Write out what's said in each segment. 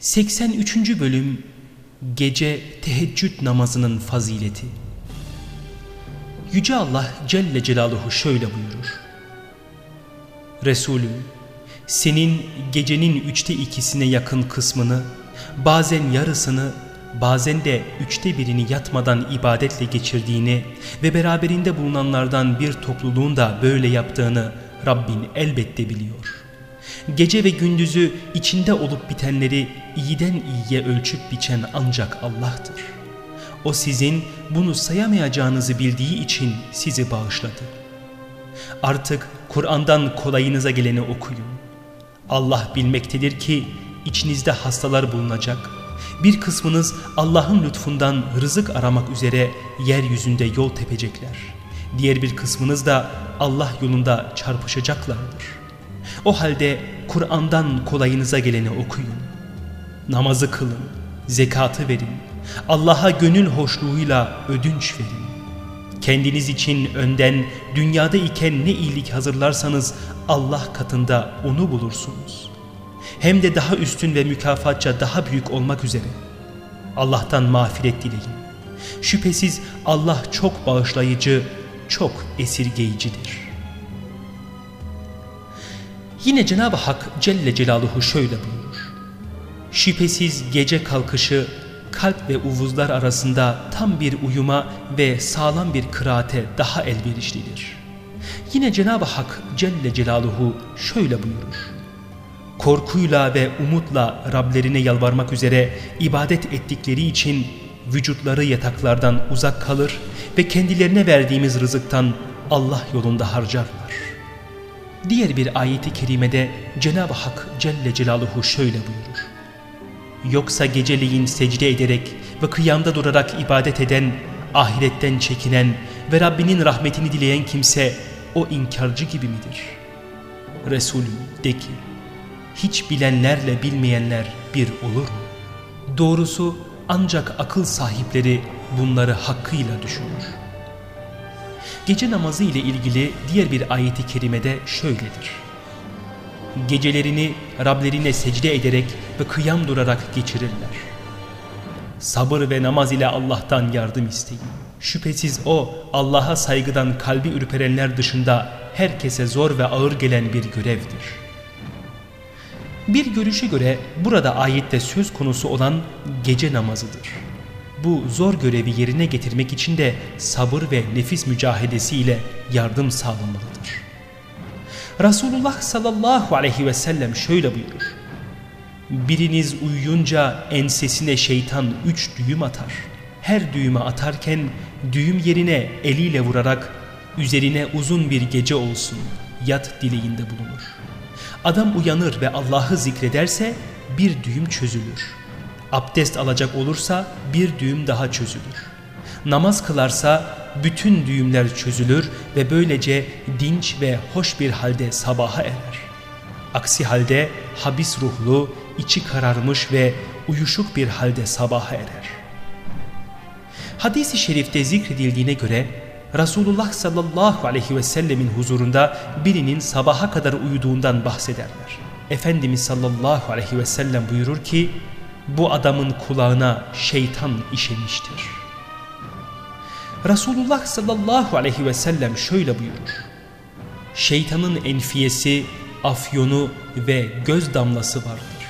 83. Bölüm Gece Teheccüd Namazının Fazileti Yüce Allah Celle Celaluhu şöyle buyurur. Resulüm, senin gecenin üçte ikisine yakın kısmını, bazen yarısını, bazen de üçte birini yatmadan ibadetle geçirdiğini ve beraberinde bulunanlardan bir topluluğun da böyle yaptığını Rabbin elbette biliyor.'' Gece ve gündüzü içinde olup bitenleri iyiden iyiye ölçüp biçen ancak Allah'tır. O sizin bunu sayamayacağınızı bildiği için sizi bağışladı. Artık Kur'an'dan kolayınıza geleni okuyun. Allah bilmektedir ki içinizde hastalar bulunacak. Bir kısmınız Allah'ın lütfundan rızık aramak üzere yeryüzünde yol tepecekler. Diğer bir kısmınız da Allah yolunda çarpışacaklardır. O halde Kur'an'dan kolayınıza geleni okuyun. Namazı kılın, zekatı verin, Allah'a gönül hoşluğuyla ödünç verin. Kendiniz için önden dünyada iken ne iyilik hazırlarsanız Allah katında onu bulursunuz. Hem de daha üstün ve mükafatça daha büyük olmak üzere. Allah'tan mağfiret dileyin. Şüphesiz Allah çok bağışlayıcı, çok esirgeyicidir.'' Yine Cenab-ı Hak Celle Celaluhu şöyle buyurur. Şüphesiz gece kalkışı kalp ve uvuzlar arasında tam bir uyuma ve sağlam bir kıraate daha elverişlidir. Yine Cenab-ı Hak Celle Celaluhu şöyle buyurur. Korkuyla ve umutla Rablerine yalvarmak üzere ibadet ettikleri için vücutları yataklardan uzak kalır ve kendilerine verdiğimiz rızıktan Allah yolunda harcarlar. Diğer bir ayeti kerimede Cenab-ı Hak Celle Celaluhu şöyle buyurur. Yoksa geceleyin secde ederek ve kıyamda durarak ibadet eden, ahiretten çekinen ve Rabbinin rahmetini dileyen kimse o inkarcı gibi midir? Resulüm de ki, hiç bilenlerle bilmeyenler bir olur mu? Doğrusu ancak akıl sahipleri bunları hakkıyla düşünür. Gece namazı ile ilgili diğer bir ayeti kerimede şöyledir. Gecelerini Rablerine secde ederek ve kıyam durarak geçirirler. Sabır ve namaz ile Allah'tan yardım isteyin. Şüphesiz O Allah'a saygıdan kalbi ürperenler dışında herkese zor ve ağır gelen bir görevdir. Bir görüşe göre burada ayette söz konusu olan gece namazıdır bu zor görevi yerine getirmek için de sabır ve nefis mücadelesiyle yardım sağlanmalıdır. Resulullah sallallahu aleyhi ve sellem şöyle buyurur. Biriniz uyuyunca ensesine şeytan üç düğüm atar. Her düğümü atarken düğüm yerine eliyle vurarak üzerine uzun bir gece olsun yat dileğinde bulunur. Adam uyanır ve Allah'ı zikrederse bir düğüm çözülür. Abdest alacak olursa bir düğüm daha çözülür. Namaz kılarsa bütün düğümler çözülür ve böylece dinç ve hoş bir halde sabaha erer. Aksi halde habis ruhlu, içi kararmış ve uyuşuk bir halde sabaha erer. Hadis-i şerifte zikredildiğine göre Resulullah sallallahu aleyhi ve sellemin huzurunda birinin sabaha kadar uyuduğundan bahsederler. Efendimiz sallallahu aleyhi ve sellem buyurur ki bu adamın kulağına şeytan işemiştir. Resulullah sallallahu aleyhi ve sellem şöyle buyurur. Şeytanın enfiyesi, afyonu ve göz damlası vardır.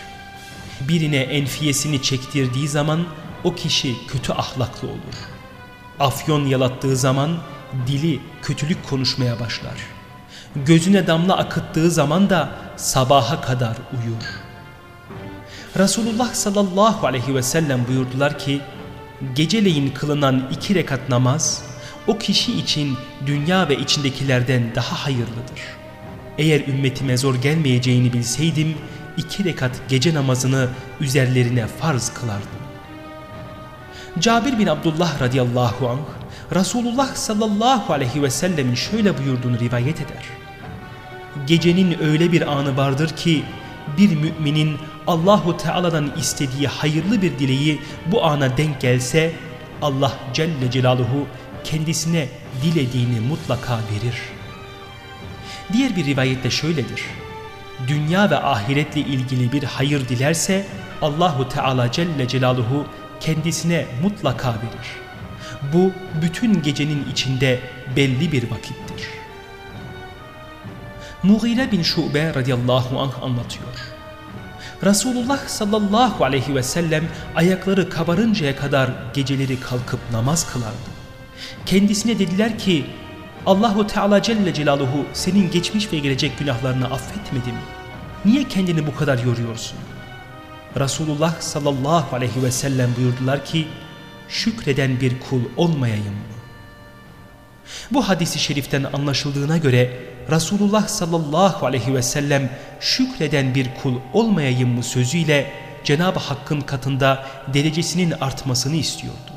Birine enfiyesini çektirdiği zaman o kişi kötü ahlaklı olur. Afyon yalattığı zaman dili kötülük konuşmaya başlar. Gözüne damla akıttığı zaman da sabaha kadar uyur. Resulullah sallallahu aleyhi ve sellem buyurdular ki geceleyin kılınan iki rekat namaz o kişi için dünya ve içindekilerden daha hayırlıdır. Eğer ümmetime zor gelmeyeceğini bilseydim iki rekat gece namazını üzerlerine farz kılardım. Cabir bin Abdullah radıyallahu anh Resulullah sallallahu aleyhi ve sellemin şöyle buyurduğunu rivayet eder. Gecenin öyle bir anı vardır ki bir müminin Allahu Teala'dan istediği hayırlı bir dileği bu ana denk gelse Allah Celle Celaluhu kendisine dilediğini mutlaka verir. Diğer bir rivayette şöyledir. Dünya ve ahiretle ilgili bir hayır dilerse Allahu Teala Celle Celaluhu kendisine mutlaka verir. Bu bütün gecenin içinde belli bir vakittir. Mughire bin Şube radıyallahu anh anlatıyor. Resulullah sallallahu aleyhi ve sellem ayakları kabarıncaya kadar geceleri kalkıp namaz kılardı. Kendisine dediler ki Allahu Teala Celle Celaluhu senin geçmiş ve gelecek günahlarını affetmedi mi? Niye kendini bu kadar yoruyorsun? Resulullah sallallahu aleyhi ve sellem buyurdular ki şükreden bir kul olmayayım? Bu hadisi şeriften anlaşıldığına göre Resulullah sallallahu aleyhi ve sellem şükreden bir kul olmayayım mı sözüyle Cenab-ı Hakk'ın katında derecesinin artmasını istiyordu.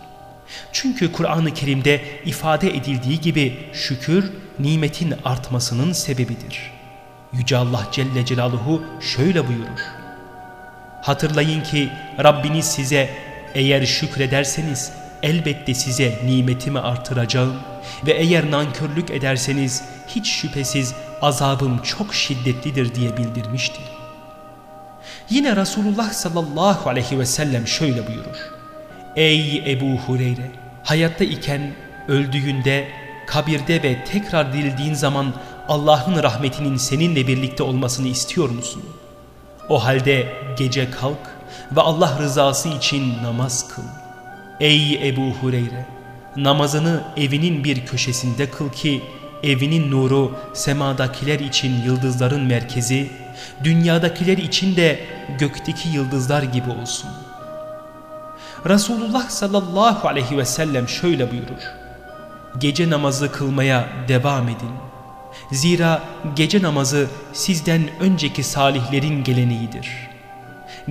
Çünkü Kur'an-ı Kerim'de ifade edildiği gibi şükür nimetin artmasının sebebidir. Yüce Allah Celle Celaluhu şöyle buyurur. Hatırlayın ki Rabbiniz size eğer şükrederseniz elbette size nimetimi artıracağım ve eğer nankörlük ederseniz hiç şüphesiz azabım çok şiddetlidir diye bildirmiştir. Yine Resulullah sallallahu aleyhi ve sellem şöyle buyurur. Ey Ebu Hureyre! Hayatta iken, öldüğünde, kabirde ve tekrar dirildiğin zaman Allah'ın rahmetinin seninle birlikte olmasını istiyor musun? O halde gece kalk ve Allah rızası için namaz kıl. Ey Ebu Hureyre! Namazını evinin bir köşesinde kıl ki evinin nuru semadakiler için yıldızların merkezi, dünyadakiler için de gökteki yıldızlar gibi olsun. Resulullah sallallahu aleyhi ve sellem şöyle buyurur. Gece namazı kılmaya devam edin. Zira gece namazı sizden önceki salihlerin geleneğidir.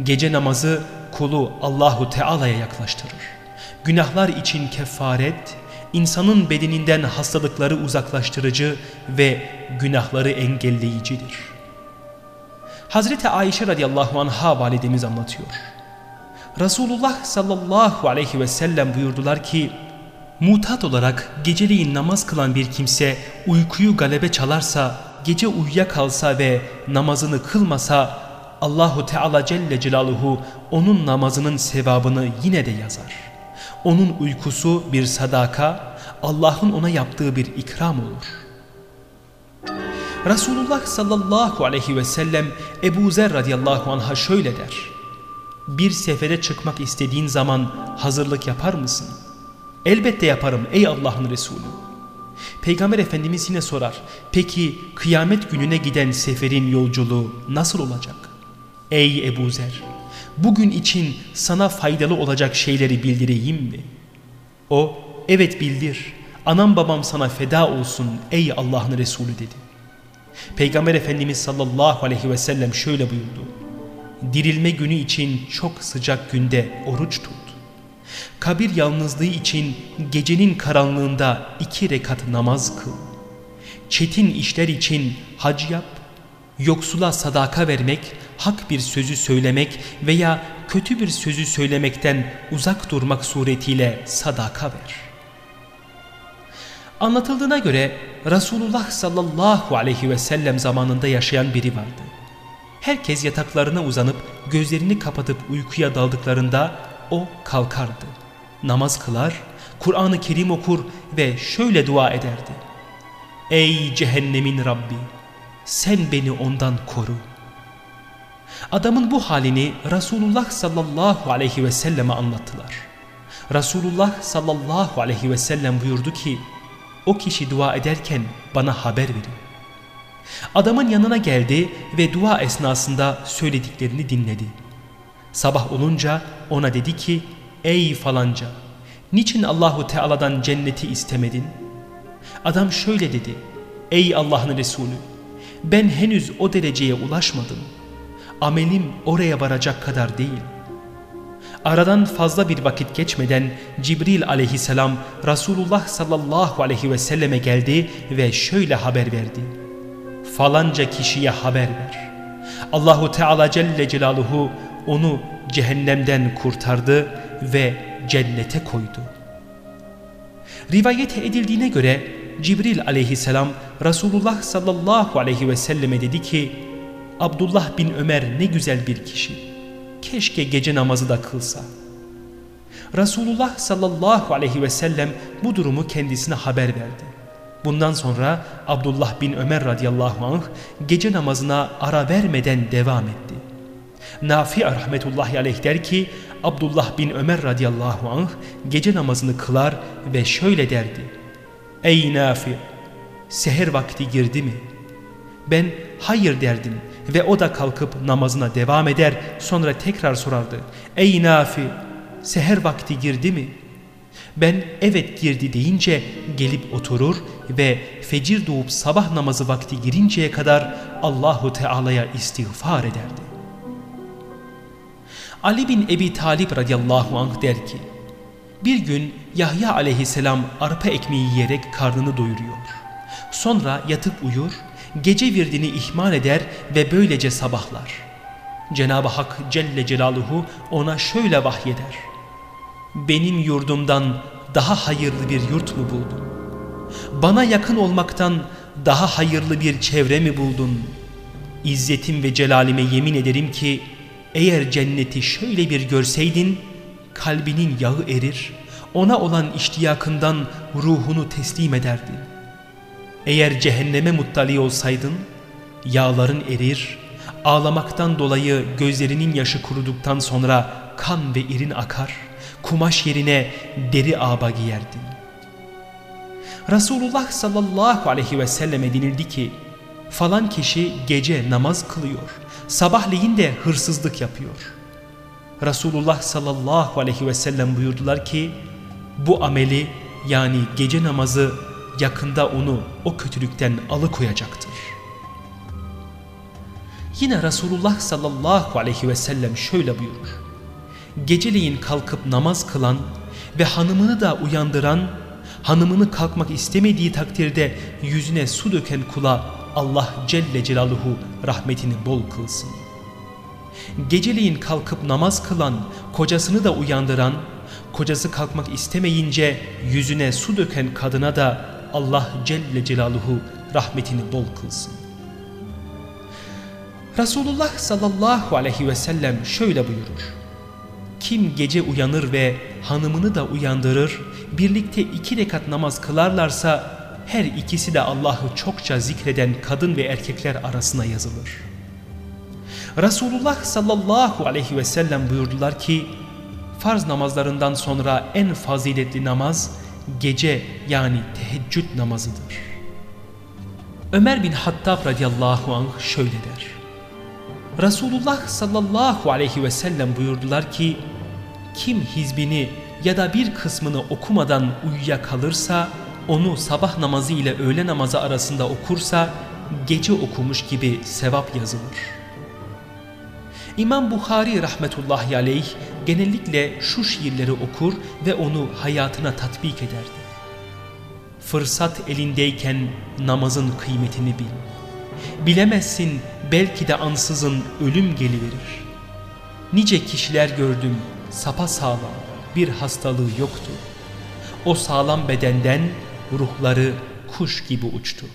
Gece namazı kulu Allahu Teala'ya yaklaştırır. Günahlar için kefaret, insanın bedeninden hastalıkları uzaklaştırıcı ve günahları engelleyicidir. Hazreti Ayşe radıyallahu anh'a validemiz anlatıyor. Resulullah sallallahu aleyhi ve sellem buyurdular ki, mutat olarak geceleyin namaz kılan bir kimse uykuyu galebe çalarsa, gece uyuyakalsa ve namazını kılmasa, Allahu Teala Celle Celaluhu onun namazının sevabını yine de yazar. Onun uykusu bir sadaka, Allah'ın ona yaptığı bir ikram olur. Resulullah sallallahu aleyhi ve sellem Ebu Zer radıyallahu anh'a şöyle der. Bir sefere çıkmak istediğin zaman hazırlık yapar mısın? Elbette yaparım ey Allah'ın Resulü. Peygamber Efendimiz yine sorar. Peki kıyamet gününe giden seferin yolculuğu nasıl olacak? Ey Ebu Zer! Bugün için sana faydalı olacak şeyleri bildireyim mi? O, evet bildir. Anam babam sana feda olsun ey Allah'ın Resulü dedi. Peygamber Efendimiz sallallahu aleyhi ve sellem şöyle buyurdu. Dirilme günü için çok sıcak günde oruç tut. Kabir yalnızlığı için gecenin karanlığında iki rekat namaz kıl. Çetin işler için hac yap. Yoksula sadaka vermek, hak bir sözü söylemek veya kötü bir sözü söylemekten uzak durmak suretiyle sadaka ver. Anlatıldığına göre Resulullah sallallahu aleyhi ve sellem zamanında yaşayan biri vardı. Herkes yataklarına uzanıp gözlerini kapatıp uykuya daldıklarında o kalkardı. Namaz kılar, Kur'an-ı Kerim okur ve şöyle dua ederdi. Ey cehennemin Rabbi! Sen beni ondan koru. Adamın bu halini Resulullah sallallahu aleyhi ve selleme anlattılar. Resulullah sallallahu aleyhi ve sellem buyurdu ki, o kişi dua ederken bana haber verin. Adamın yanına geldi ve dua esnasında söylediklerini dinledi. Sabah olunca ona dedi ki ey falanca niçin Allahu Teala'dan cenneti istemedin? Adam şöyle dedi ey Allah'ın Resulü ben henüz o dereceye ulaşmadım. Amelim oraya varacak kadar değil. Aradan fazla bir vakit geçmeden Cibril aleyhisselam Resulullah sallallahu aleyhi ve selleme geldi ve şöyle haber verdi. Falanca kişiye haber ver. Allahu Teala Celle Celaluhu onu cehennemden kurtardı ve cennete koydu. Rivayet edildiğine göre Cibril aleyhisselam Resulullah sallallahu aleyhi ve selleme dedi ki Abdullah bin Ömer ne güzel bir kişi. keşke gece namazı da kılsa. Resulullah sallallahu aleyhi ve sellem bu durumu kendisine haber verdi. Bundan sonra Abdullah bin Ömer radıyallahu anh gece namazına ara vermeden devam etti. Nafi rahmetullahi aleyh der ki Abdullah bin Ömer radıyallahu anh gece namazını kılar ve şöyle derdi. Ey Nafi seher vakti girdi mi? Ben hayır derdim ve o da kalkıp namazına devam eder sonra tekrar sorardı. Ey Nafi seher vakti girdi mi? Ben evet girdi deyince gelip oturur ve fecir doğup sabah namazı vakti girinceye kadar Allahu Teala'ya istiğfar ederdi. Ali bin Ebi Talip radıyallahu anh der ki, bir gün Yahya aleyhisselam arpa ekmeği yiyerek karnını doyuruyor. Sonra yatıp uyur, gece virdini ihmal eder ve böylece sabahlar. Cenab-ı Hak Celle Celaluhu ona şöyle vahyeder. Benim yurdumdan daha hayırlı bir yurt mu buldun? Bana yakın olmaktan daha hayırlı bir çevre mi buldun? İzzetim ve celalime yemin ederim ki eğer cenneti şöyle bir görseydin kalbinin yağı erir, ona olan iştiyakından ruhunu teslim ederdin. Eğer cehenneme muttali olsaydın yağların erir, ağlamaktan dolayı gözlerinin yaşı kuruduktan sonra kan ve irin akar, kumaş yerine deri aba giyerdin. Resulullah sallallahu aleyhi ve selleme denildi ki falan kişi gece namaz kılıyor, sabahleyin de hırsızlık yapıyor. Resulullah sallallahu aleyhi ve sellem buyurdular ki bu ameli yani gece namazı yakında onu o kötülükten alıkoyacaktır. Yine Resulullah sallallahu aleyhi ve sellem şöyle buyurur. Geceleyin kalkıp namaz kılan ve hanımını da uyandıran, hanımını kalkmak istemediği takdirde yüzüne su döken kula Allah Celle Celaluhu rahmetini bol kılsın. Geceleyin kalkıp namaz kılan, kocasını da uyandıran, kocası kalkmak istemeyince yüzüne su döken kadına da Allah Celle Celaluhu rahmetini bol kılsın. Resulullah sallallahu aleyhi ve sellem şöyle buyurur. Kim gece uyanır ve hanımını da uyandırır, birlikte iki rekat namaz kılarlarsa her ikisi de Allah'ı çokça zikreden kadın ve erkekler arasına yazılır. Resulullah sallallahu aleyhi ve sellem buyurdular ki, farz namazlarından sonra en faziletli namaz gece yani teheccüd namazıdır. Ömer bin Hattab radıyallahu anh şöyle der. Resulullah sallallahu aleyhi ve sellem buyurdular ki, kim hizbini ya da bir kısmını okumadan uyuya kalırsa onu sabah namazı ile öğle namazı arasında okursa gece okumuş gibi sevap yazılır. İmam Bukhari rahmetullahi aleyh genellikle şu şiirleri okur ve onu hayatına tatbik ederdi. Fırsat elindeyken namazın kıymetini bil. Bilemezsin belki de ansızın ölüm geliverir. Nice kişiler gördüm sapa sağlam bir hastalığı yoktu. O sağlam bedenden ruhları kuş gibi uçtu.